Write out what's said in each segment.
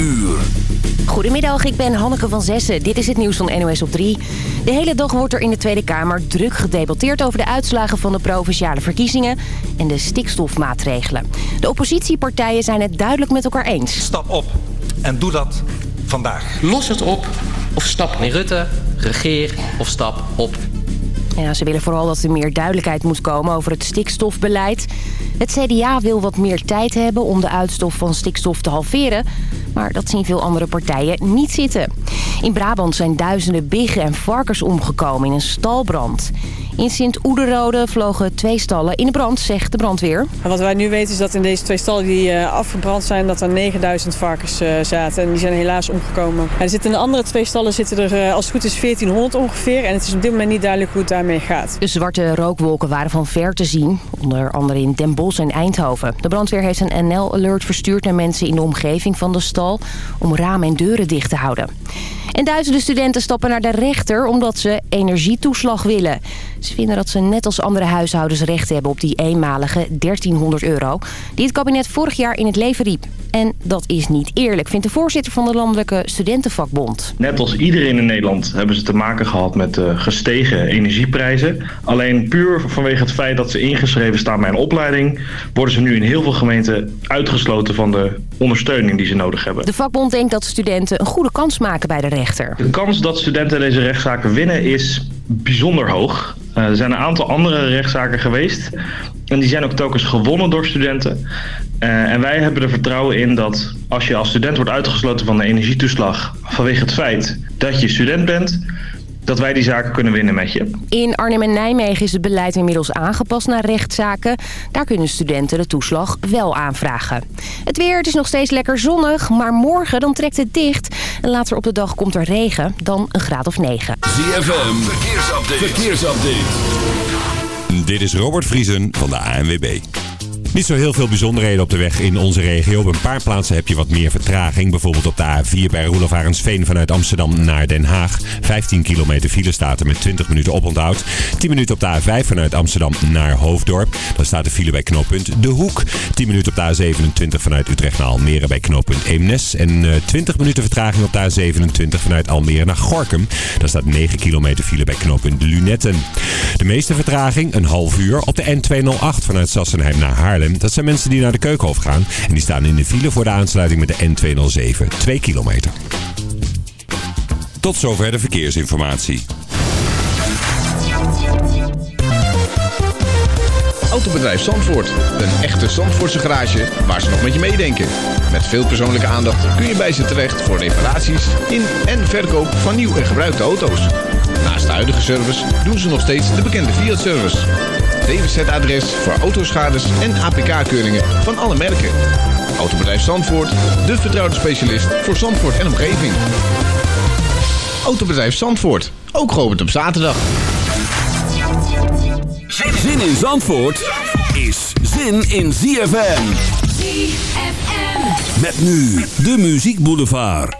uur. Goedemiddag, ik ben Hanneke van Zessen. Dit is het nieuws van NOS op 3. De hele dag wordt er in de Tweede Kamer druk gedebatteerd over de uitslagen van de provinciale verkiezingen en de stikstofmaatregelen. De oppositiepartijen zijn het duidelijk met elkaar eens. Stap op en doe dat vandaag. Los het op of stap op. Rutte, regeer of stap op. Ja, ze willen vooral dat er meer duidelijkheid moet komen over het stikstofbeleid. Het CDA wil wat meer tijd hebben om de uitstof van stikstof te halveren. Maar dat zien veel andere partijen niet zitten. In Brabant zijn duizenden biggen en varkens omgekomen in een stalbrand. In Sint-Oederode vlogen twee stallen in de brand, zegt de brandweer. Wat wij nu weten is dat in deze twee stallen die uh, afgebrand zijn... dat er 9000 varkens uh, zaten en die zijn helaas omgekomen. En er zitten in de andere twee stallen zitten er uh, als het goed is 1400 ongeveer... en het is op dit moment niet duidelijk hoe het daarmee gaat. De zwarte rookwolken waren van ver te zien, onder andere in Den Bosch en Eindhoven. De brandweer heeft een NL-alert verstuurd naar mensen in de omgeving van de stal... om ramen en deuren dicht te houden. En duizenden studenten stappen naar de rechter omdat ze energietoeslag willen. Ze vinden dat ze net als andere huishoudens recht hebben op die eenmalige 1300 euro... die het kabinet vorig jaar in het leven riep. En dat is niet eerlijk, vindt de voorzitter van de Landelijke Studentenvakbond. Net als iedereen in Nederland hebben ze te maken gehad met uh, gestegen energieprijzen. Alleen puur vanwege het feit dat ze ingeschreven staan bij een opleiding... worden ze nu in heel veel gemeenten uitgesloten van de ondersteuning die ze nodig hebben. De vakbond denkt dat studenten een goede kans maken bij de rechter. De kans dat studenten deze rechtszaken winnen is bijzonder hoog. Uh, er zijn een aantal andere rechtszaken geweest. En die zijn ook telkens gewonnen door studenten. Uh, en wij hebben er vertrouwen in dat als je als student wordt uitgesloten van de energietoeslag... vanwege het feit dat je student bent dat wij die zaken kunnen winnen met je. In Arnhem en Nijmegen is het beleid inmiddels aangepast naar rechtszaken. Daar kunnen studenten de toeslag wel aanvragen. Het weer, het is nog steeds lekker zonnig, maar morgen dan trekt het dicht. En later op de dag komt er regen, dan een graad of 9. ZFM, verkeersupdate. verkeersupdate. Dit is Robert Vriesen van de ANWB. Niet zo heel veel bijzonderheden op de weg in onze regio. Op een paar plaatsen heb je wat meer vertraging. Bijvoorbeeld op de A4 bij Roelof vanuit Amsterdam naar Den Haag. 15 kilometer file staat er met 20 minuten oponthoud. 10 minuten op de A5 vanuit Amsterdam naar Hoofddorp. Dan staat de file bij knooppunt De Hoek. 10 minuten op de A27 vanuit Utrecht naar Almere bij knooppunt Eemnes. En uh, 20 minuten vertraging op de A27 vanuit Almere naar Gorkum. Dan staat 9 kilometer file bij knooppunt Lunetten. De meeste vertraging, een half uur, op de N208 vanuit Sassenheim naar Haarlem. Dat zijn mensen die naar de Keukenhof gaan. En die staan in de file voor de aansluiting met de N207. 2 kilometer. Tot zover de verkeersinformatie. Autobedrijf Zandvoort. Een echte Zandvoortse garage waar ze nog met je meedenken. Met veel persoonlijke aandacht kun je bij ze terecht voor reparaties in en verkoop van nieuw en gebruikte auto's. Naast de huidige service doen ze nog steeds de bekende Fiat-service. DWZ-adres voor autoschades en APK-keuringen van alle merken. Autobedrijf Zandvoort, de vertrouwde specialist voor Zandvoort en omgeving. Autobedrijf Zandvoort, ook geopend op zaterdag. Zin in Zandvoort is zin in ZFM. ZFM. Met nu de Muziek Boulevard.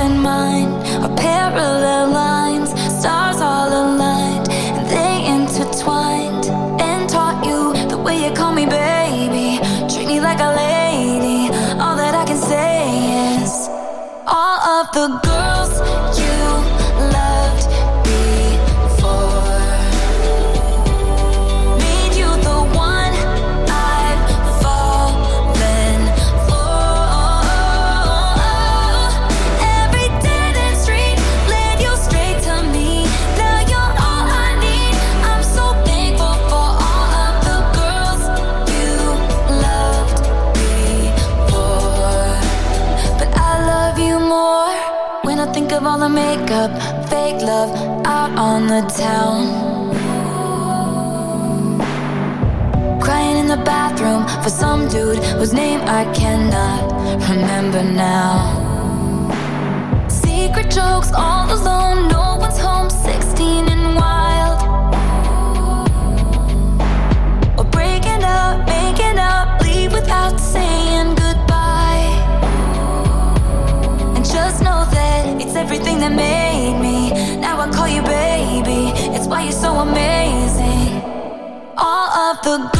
and mine are parallel make love out on the town. Crying in the bathroom for some dude whose name I cannot remember now. Secret jokes all alone, no one's home, 16 and wild. Or breaking up, making up, leave without saying goodbye. And just know that it's everything that made you're so amazing. All of the good.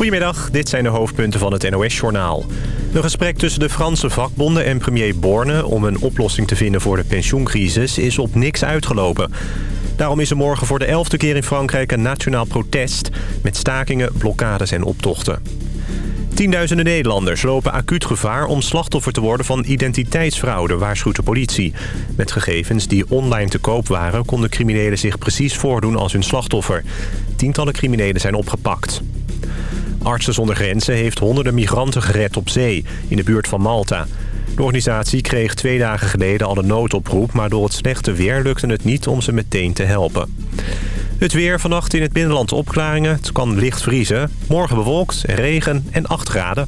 Goedemiddag, dit zijn de hoofdpunten van het NOS-journaal. Een gesprek tussen de Franse vakbonden en premier Borne... om een oplossing te vinden voor de pensioencrisis is op niks uitgelopen. Daarom is er morgen voor de elfde keer in Frankrijk een nationaal protest... met stakingen, blokkades en optochten. Tienduizenden Nederlanders lopen acuut gevaar om slachtoffer te worden van identiteitsfraude, waarschuwt de politie. Met gegevens die online te koop waren, konden criminelen zich precies voordoen als hun slachtoffer. Tientallen criminelen zijn opgepakt. Artsen zonder Grenzen heeft honderden migranten gered op zee, in de buurt van Malta. De organisatie kreeg twee dagen geleden al een noodoproep... maar door het slechte weer lukte het niet om ze meteen te helpen. Het weer vannacht in het binnenland opklaringen. Het kan licht vriezen. Morgen bewolkt, regen en 8 graden.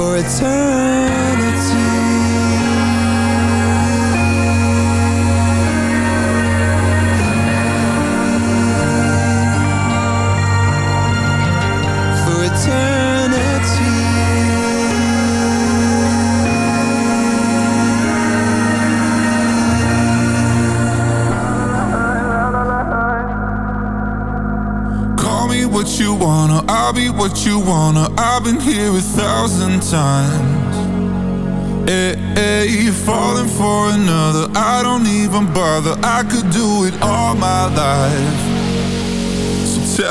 for a turn.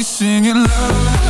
we singing love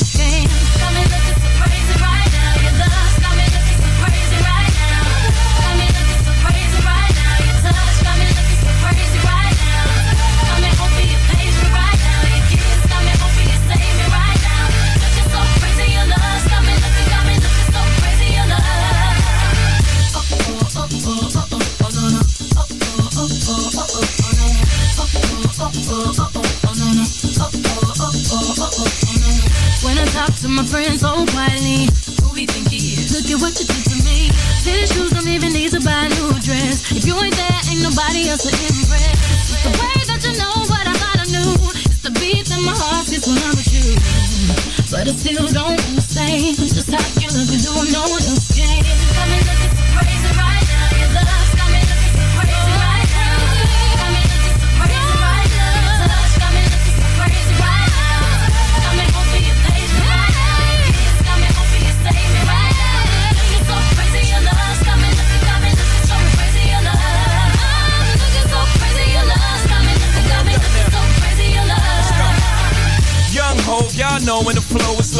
to the way that you know what I. It's the beat my heart when I'm with you. But still don't how